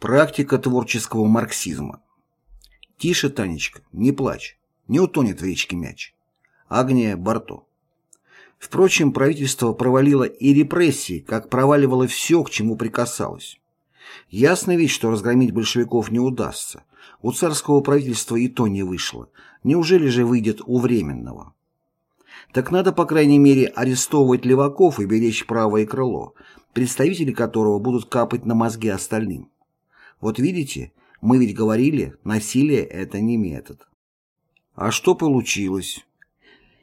Практика творческого марксизма. Тише, Танечка, не плачь, не утонет в речке мяч. Агния Барто. Впрочем, правительство провалило и репрессии, как проваливало все, к чему прикасалось. Ясно ведь, что разгромить большевиков не удастся. У царского правительства и то не вышло. Неужели же выйдет у Временного? Так надо, по крайней мере, арестовывать леваков и беречь правое крыло, представители которого будут капать на мозги остальным. Вот видите, мы ведь говорили, насилие – это не метод. А что получилось?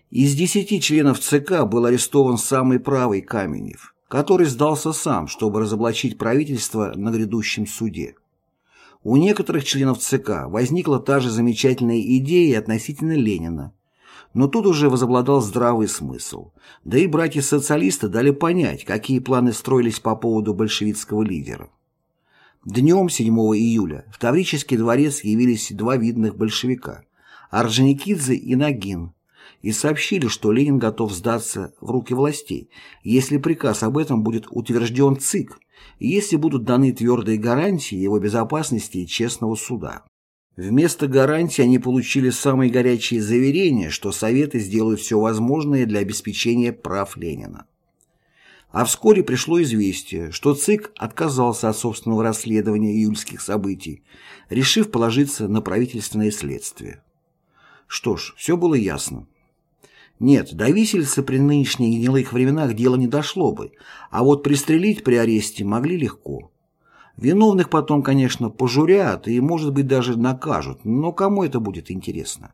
Из десяти членов ЦК был арестован самый правый Каменев, который сдался сам, чтобы разоблачить правительство на грядущем суде. У некоторых членов ЦК возникла та же замечательная идея относительно Ленина, но тут уже возобладал здравый смысл. Да и братья-социалисты дали понять, какие планы строились по поводу большевистского лидера. Днем 7 июля в Таврический дворец явились два видных большевика – Орджоникидзе и Нагин, и сообщили, что Ленин готов сдаться в руки властей, если приказ об этом будет утвержден ЦИК, и если будут даны твердые гарантии его безопасности и честного суда. Вместо гарантий они получили самые горячие заверения, что Советы сделают все возможное для обеспечения прав Ленина. А вскоре пришло известие, что ЦИК отказался от собственного расследования июльских событий, решив положиться на правительственное следствие. Что ж, все было ясно. Нет, до висельца при нынешних гнилых временах дело не дошло бы, а вот пристрелить при аресте могли легко. Виновных потом, конечно, пожурят и, может быть, даже накажут, но кому это будет интересно?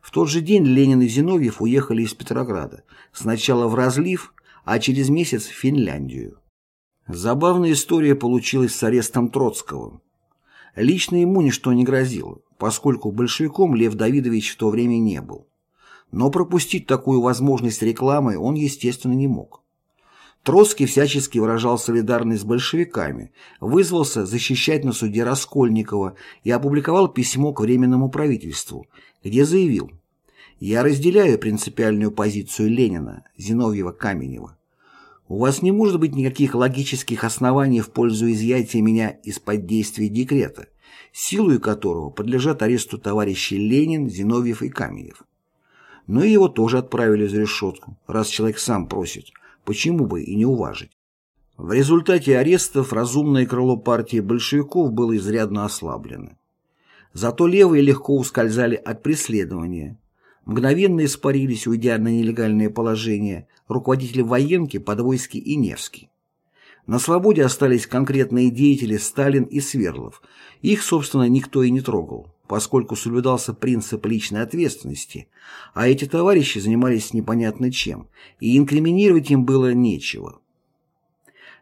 В тот же день Ленин и Зиновьев уехали из Петрограда, сначала в разлив, а через месяц в Финляндию. Забавная история получилась с арестом Троцкого. Лично ему ничто не грозило, поскольку большевиком Лев Давидович в то время не был. Но пропустить такую возможность рекламы он, естественно, не мог. Троцкий всячески выражал солидарность с большевиками, вызвался защищать на суде Раскольникова и опубликовал письмо к Временному правительству, где заявил «Я разделяю принципиальную позицию Ленина, Зиновьева-Каменева. У вас не может быть никаких логических оснований в пользу изъятия меня из-под действия декрета, силою которого подлежат аресту товарищи Ленин, Зиновьев и Каменев. Но и его тоже отправили за решетку, раз человек сам просит, почему бы и не уважить. В результате арестов разумное крыло партии большевиков было изрядно ослаблено. Зато левые легко ускользали от преследования. Мгновенно испарились, уйдя на нелегальное положение, руководители военки, Подвойский и Невский. На свободе остались конкретные деятели Сталин и Сверлов. Их, собственно, никто и не трогал поскольку соблюдался принцип личной ответственности, а эти товарищи занимались непонятно чем, и инкриминировать им было нечего.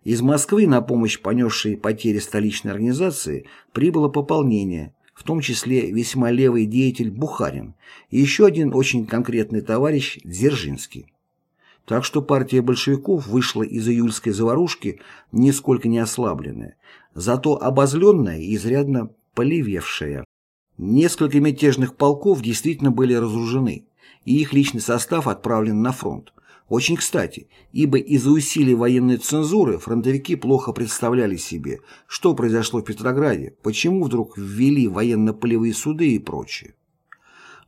Из Москвы на помощь понесшей потери столичной организации прибыло пополнение, в том числе весьма левый деятель Бухарин и еще один очень конкретный товарищ Дзержинский. Так что партия большевиков вышла из июльской заварушки нисколько не ослабленная, зато обозленная и изрядно поливевшая. Несколько мятежных полков действительно были разоружены, и их личный состав отправлен на фронт. Очень кстати, ибо из-за усилий военной цензуры фронтовики плохо представляли себе, что произошло в Петрограде, почему вдруг ввели военно-полевые суды и прочее.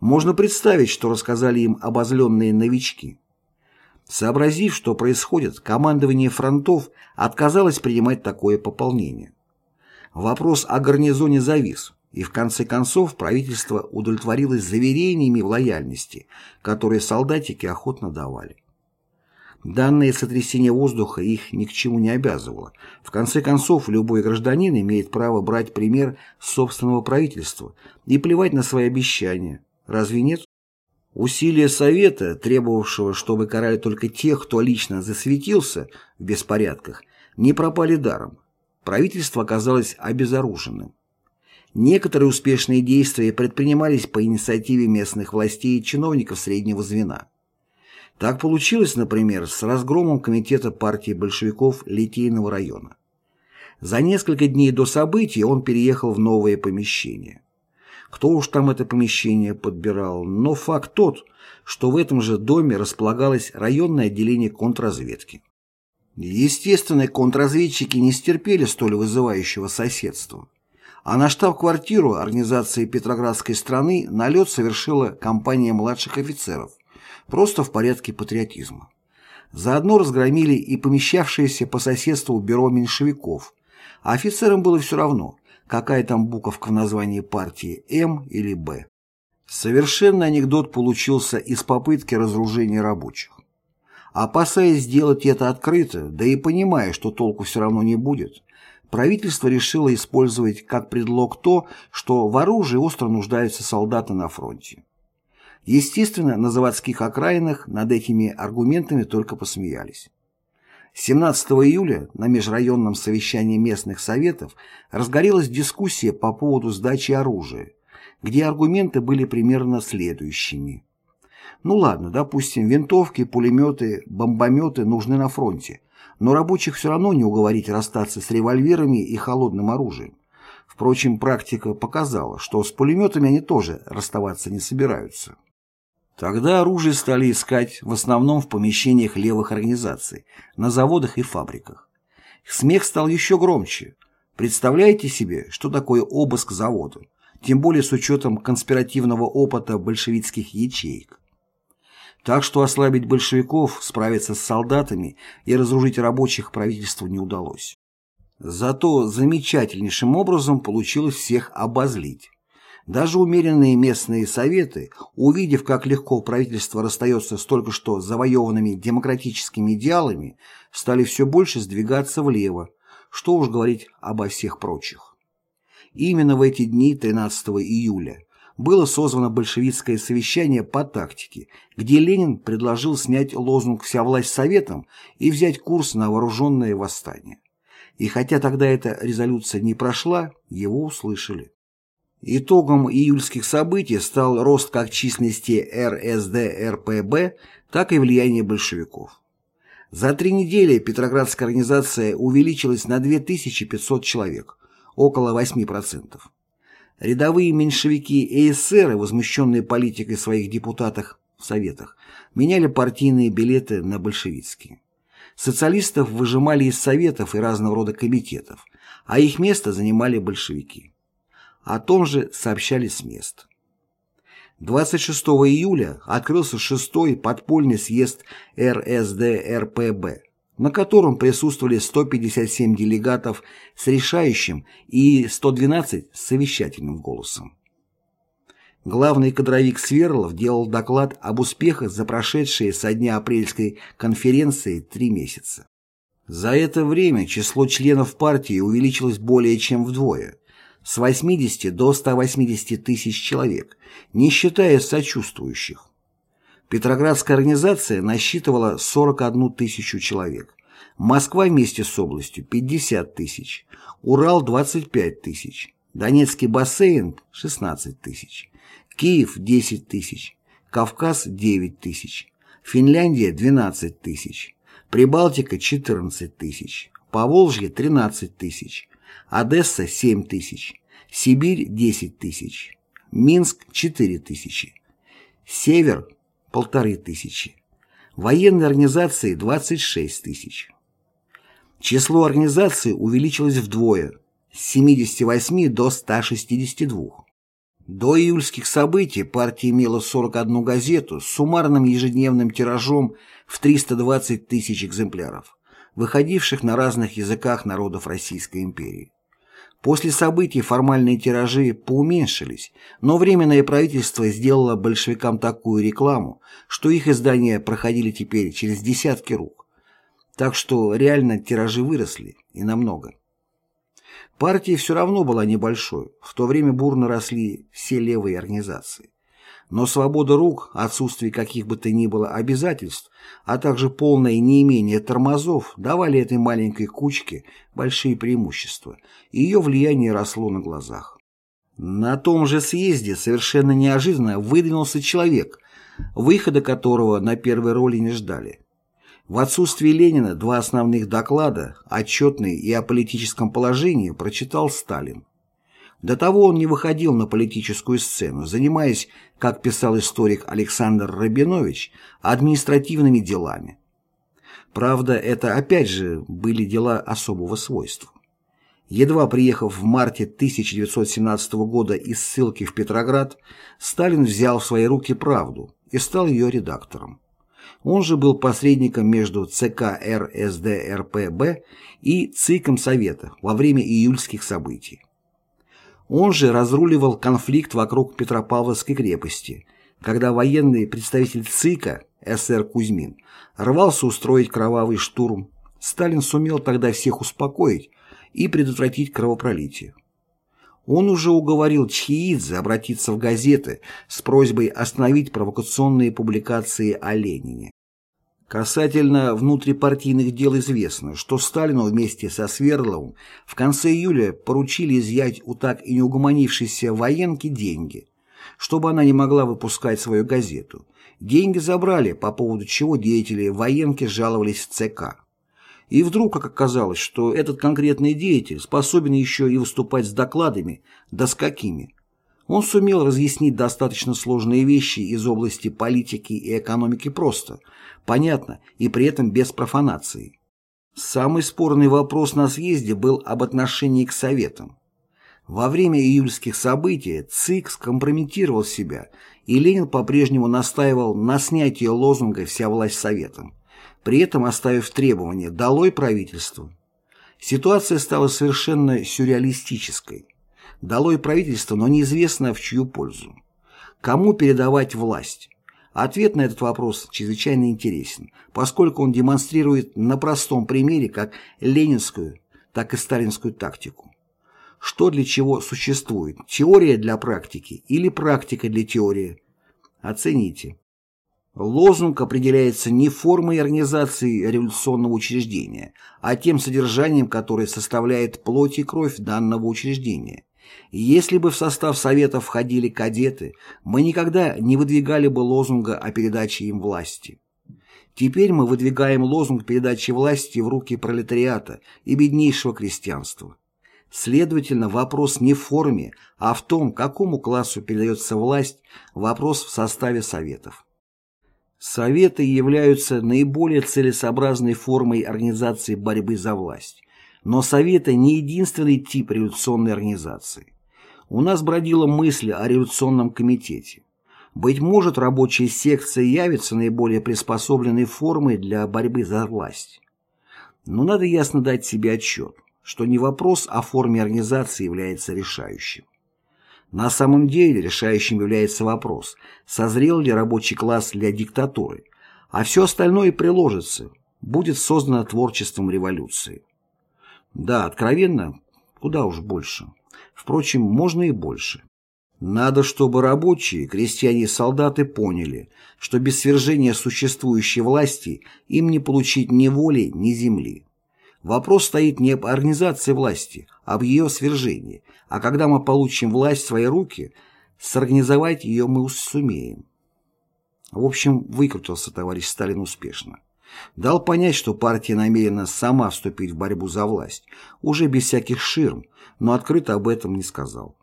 Можно представить, что рассказали им обозленные новички. Сообразив, что происходит, командование фронтов отказалось принимать такое пополнение. Вопрос о гарнизоне завис, и в конце концов правительство удовлетворилось заверениями в лояльности, которые солдатики охотно давали. Данное сотрясение воздуха их ни к чему не обязывало. В конце концов, любой гражданин имеет право брать пример собственного правительства и плевать на свои обещания. Разве нет? Усилия Совета, требовавшего, чтобы карали только тех, кто лично засветился в беспорядках, не пропали даром. Правительство оказалось обезоруженным. Некоторые успешные действия предпринимались по инициативе местных властей и чиновников среднего звена. Так получилось, например, с разгромом комитета партии большевиков Литейного района. За несколько дней до событий он переехал в новое помещение. Кто уж там это помещение подбирал, но факт тот, что в этом же доме располагалось районное отделение контрразведки. Естественно, контрразведчики не стерпели столь вызывающего соседства. А на штаб-квартиру организации Петроградской страны налет совершила компания младших офицеров, просто в порядке патриотизма. Заодно разгромили и помещавшееся по соседству бюро меньшевиков, а офицерам было все равно, какая там буковка в названии партии М или Б. Совершенно анекдот получился из попытки разоружения рабочих. Опасаясь сделать это открыто, да и понимая, что толку все равно не будет, правительство решило использовать как предлог то, что в оружии остро нуждаются солдаты на фронте. Естественно, на заводских окраинах над этими аргументами только посмеялись. 17 июля на межрайонном совещании местных советов разгорелась дискуссия по поводу сдачи оружия, где аргументы были примерно следующими. Ну ладно, допустим, винтовки, пулеметы, бомбометы нужны на фронте, но рабочих все равно не уговорить расстаться с револьверами и холодным оружием. Впрочем, практика показала, что с пулеметами они тоже расставаться не собираются. Тогда оружие стали искать в основном в помещениях левых организаций, на заводах и фабриках. Смех стал еще громче. Представляете себе, что такое обыск завода, тем более с учетом конспиративного опыта большевистских ячеек. Так что ослабить большевиков, справиться с солдатами и разоружить рабочих правительству не удалось. Зато замечательнейшим образом получилось всех обозлить. Даже умеренные местные советы, увидев, как легко правительство расстается с только что завоеванными демократическими идеалами, стали все больше сдвигаться влево, что уж говорить обо всех прочих. Именно в эти дни 13 июля было созвано большевистское совещание по тактике, где Ленин предложил снять лозунг «Вся власть советом» и взять курс на вооруженное восстание. И хотя тогда эта резолюция не прошла, его услышали. Итогом июльских событий стал рост как численности РСД-РПБ, так и влияния большевиков. За три недели Петроградская организация увеличилась на 2500 человек, около 8%. Рядовые меньшевики и эсеры, возмущенные политикой своих депутатов в Советах, меняли партийные билеты на большевистские. Социалистов выжимали из Советов и разного рода комитетов, а их место занимали большевики. О том же сообщали с мест. 26 июля открылся шестой подпольный съезд РСДРПБ, на котором присутствовали 157 делегатов с решающим и 112 с совещательным голосом. Главный кадровик Сверлов делал доклад об успехах за прошедшие со дня апрельской конференции три месяца. За это время число членов партии увеличилось более чем вдвое с 80 до 180 тысяч человек, не считая сочувствующих. Петроградская организация насчитывала 41 тысячу человек, Москва вместе с областью 50 тысяч, Урал 25 тысяч, Донецкий бассейн 16 тысяч, Киев 10 тысяч, Кавказ 9 тысяч, Финляндия 12 тысяч, Прибалтика 14 тысяч, Поволжье 13 тысяч, Одесса – 7 тысяч, Сибирь – 10 тысяч, Минск – 4 тысячи, Север – полторы тысячи, военные организации – 26 тысяч. Число организаций увеличилось вдвое – с 78 до 162. До июльских событий партия имела 41 газету с суммарным ежедневным тиражом в 320 тысяч экземпляров, выходивших на разных языках народов Российской империи. После событий формальные тиражи поуменьшились, но Временное правительство сделало большевикам такую рекламу, что их издания проходили теперь через десятки рук. Так что реально тиражи выросли, и намного. Партия все равно была небольшой, в то время бурно росли все левые организации. Но свобода рук, отсутствие каких бы то ни было обязательств, а также полное неимение тормозов давали этой маленькой кучке большие преимущества, и ее влияние росло на глазах. На том же съезде совершенно неожиданно выдвинулся человек, выхода которого на первой роли не ждали. В отсутствие Ленина два основных доклада, отчетный и о политическом положении, прочитал Сталин. До того он не выходил на политическую сцену, занимаясь, как писал историк Александр Рабинович, административными делами. Правда, это опять же были дела особого свойства. Едва приехав в марте 1917 года из ссылки в Петроград, Сталин взял в свои руки «Правду» и стал ее редактором. Он же был посредником между ЦК РСДРПБ и ЦИКом Совета во время июльских событий. Он же разруливал конфликт вокруг Петропавловской крепости, когда военный представитель ЦИКа СР Кузьмин рвался устроить кровавый штурм. Сталин сумел тогда всех успокоить и предотвратить кровопролитие. Он уже уговорил Чхиидзе обратиться в газеты с просьбой остановить провокационные публикации о Ленине. Касательно внутрипартийных дел известно, что Сталину вместе со Свердловым в конце июля поручили изъять у так и не угомонившейся военки деньги, чтобы она не могла выпускать свою газету. Деньги забрали, по поводу чего деятели военки жаловались в ЦК. И вдруг, как оказалось, что этот конкретный деятель способен еще и выступать с докладами, да с какими. Он сумел разъяснить достаточно сложные вещи из области политики и экономики просто, понятно и при этом без профанации. Самый спорный вопрос на съезде был об отношении к Советам. Во время июльских событий ЦИК скомпрометировал себя, и Ленин по-прежнему настаивал на снятии лозунга «Вся власть Советам» при этом оставив требование «долой правительство». Ситуация стала совершенно сюрреалистической. Долой правительство, но неизвестно в чью пользу. Кому передавать власть? Ответ на этот вопрос чрезвычайно интересен, поскольку он демонстрирует на простом примере как ленинскую, так и сталинскую тактику. Что для чего существует? Теория для практики или практика для теории? Оцените. Лозунг определяется не формой организации революционного учреждения, а тем содержанием, которое составляет плоть и кровь данного учреждения. Если бы в состав Совета входили кадеты, мы никогда не выдвигали бы лозунга о передаче им власти. Теперь мы выдвигаем лозунг передачи власти в руки пролетариата и беднейшего крестьянства. Следовательно, вопрос не в форме, а в том, какому классу передается власть, вопрос в составе Советов. Советы являются наиболее целесообразной формой организации борьбы за власть. Но Советы не единственный тип революционной организации. У нас бродила мысль о революционном комитете. Быть может, рабочая секция явится наиболее приспособленной формой для борьбы за власть. Но надо ясно дать себе отчет, что не вопрос о форме организации является решающим. На самом деле решающим является вопрос, созрел ли рабочий класс для диктатуры, а все остальное приложится, будет создано творчеством революции. Да, откровенно, куда уж больше. Впрочем, можно и больше. Надо, чтобы рабочие, крестьяне и солдаты поняли, что без свержения существующей власти им не получить ни воли, ни земли. Вопрос стоит не об организации власти, а об ее свержении, а когда мы получим власть в свои руки, сорганизовать ее мы сумеем. В общем, выкрутился товарищ Сталин успешно. Дал понять, что партия намерена сама вступить в борьбу за власть, уже без всяких ширм, но открыто об этом не сказал.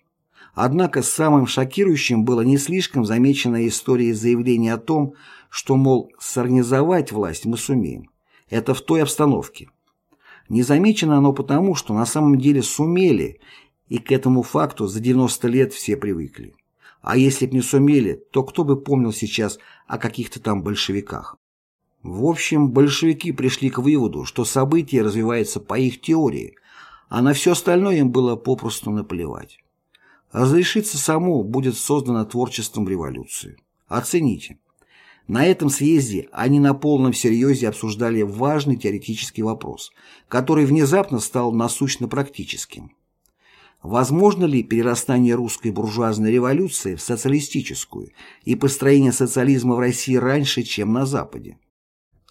Однако самым шокирующим было не слишком замеченная история заявления о том, что, мол, сорганизовать власть мы сумеем. Это в той обстановке, не замечено оно потому, что на самом деле сумели, и к этому факту за 90 лет все привыкли. А если б не сумели, то кто бы помнил сейчас о каких-то там большевиках? В общем, большевики пришли к выводу, что события развиваются по их теории, а на все остальное им было попросту наплевать. Разрешиться само будет создано творчеством революции. Оцените. На этом съезде они на полном серьезе обсуждали важный теоретический вопрос, который внезапно стал насущно практическим. Возможно ли перерастание русской буржуазной революции в социалистическую и построение социализма в России раньше, чем на Западе?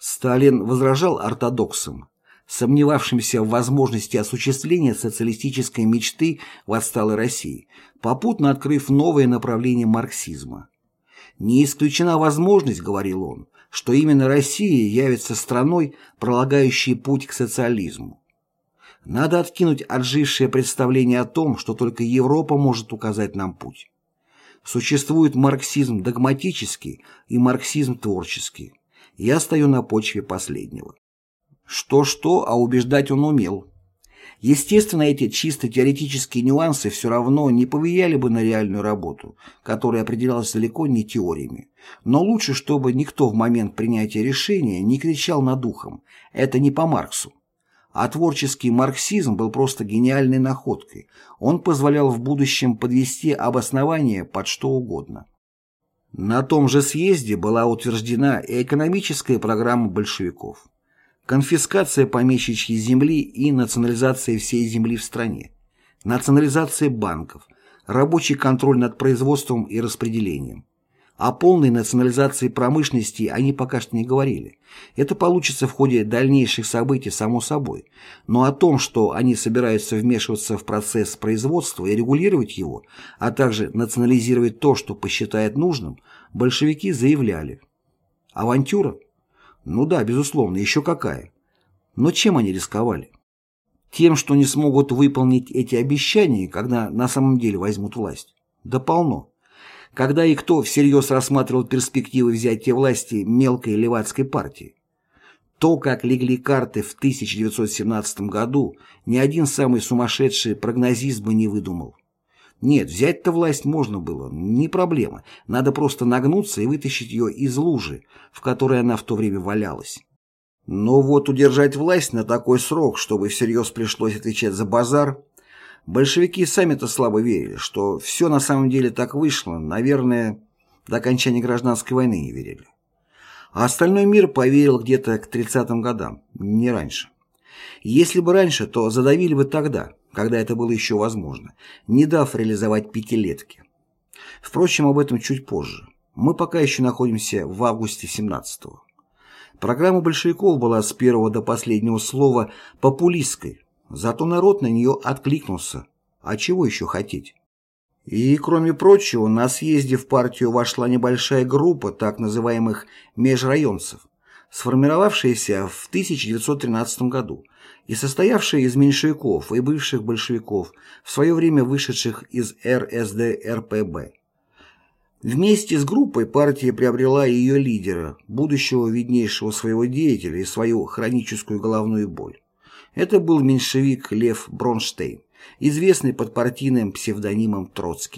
Сталин возражал ортодоксам, сомневавшимся в возможности осуществления социалистической мечты в отсталой России, попутно открыв новое направление марксизма. Не исключена возможность, говорил он, что именно Россия явится страной, пролагающей путь к социализму. Надо откинуть отжившее представление о том, что только Европа может указать нам путь. Существует марксизм догматический и марксизм творческий. Я стою на почве последнего. Что-что, а убеждать он умел. Естественно, эти чисто теоретические нюансы все равно не повлияли бы на реальную работу, которая определялась далеко не теориями. Но лучше, чтобы никто в момент принятия решения не кричал над духом «это не по Марксу». А творческий марксизм был просто гениальной находкой. Он позволял в будущем подвести обоснование под что угодно. На том же съезде была утверждена и экономическая программа большевиков. Конфискация помещичьей земли и национализация всей земли в стране, национализация банков, рабочий контроль над производством и распределением. О полной национализации промышленности они пока что не говорили. Это получится в ходе дальнейших событий само собой. Но о том, что они собираются вмешиваться в процесс производства и регулировать его, а также национализировать то, что посчитает нужным, большевики заявляли. Авантюра? Ну да, безусловно, еще какая. Но чем они рисковали? Тем, что не смогут выполнить эти обещания, когда на самом деле возьмут власть? Да полно. Когда и кто всерьез рассматривал перспективы взятия власти мелкой левацкой партии? То, как легли карты в 1917 году, ни один самый сумасшедший прогнозист бы не выдумал. Нет, взять-то власть можно было, не проблема. Надо просто нагнуться и вытащить ее из лужи, в которой она в то время валялась. Но вот удержать власть на такой срок, чтобы всерьез пришлось отвечать за базар, большевики сами-то слабо верили, что все на самом деле так вышло, наверное, до окончания гражданской войны не верили. А остальной мир поверил где-то к 30-м годам, не раньше. Если бы раньше, то задавили бы тогда, когда это было еще возможно, не дав реализовать пятилетки. Впрочем, об этом чуть позже. Мы пока еще находимся в августе 17-го. Программа большевиков была с первого до последнего слова популистской, зато народ на нее откликнулся. А чего еще хотеть? И, кроме прочего, на съезде в партию вошла небольшая группа так называемых межрайонцев, сформировавшаяся в 1913 году и состоявшая из меньшевиков и бывших большевиков, в свое время вышедших из РСДРПБ. Вместе с группой партия приобрела ее лидера, будущего виднейшего своего деятеля и свою хроническую головную боль. Это был меньшевик Лев Бронштейн, известный под партийным псевдонимом Троцкий.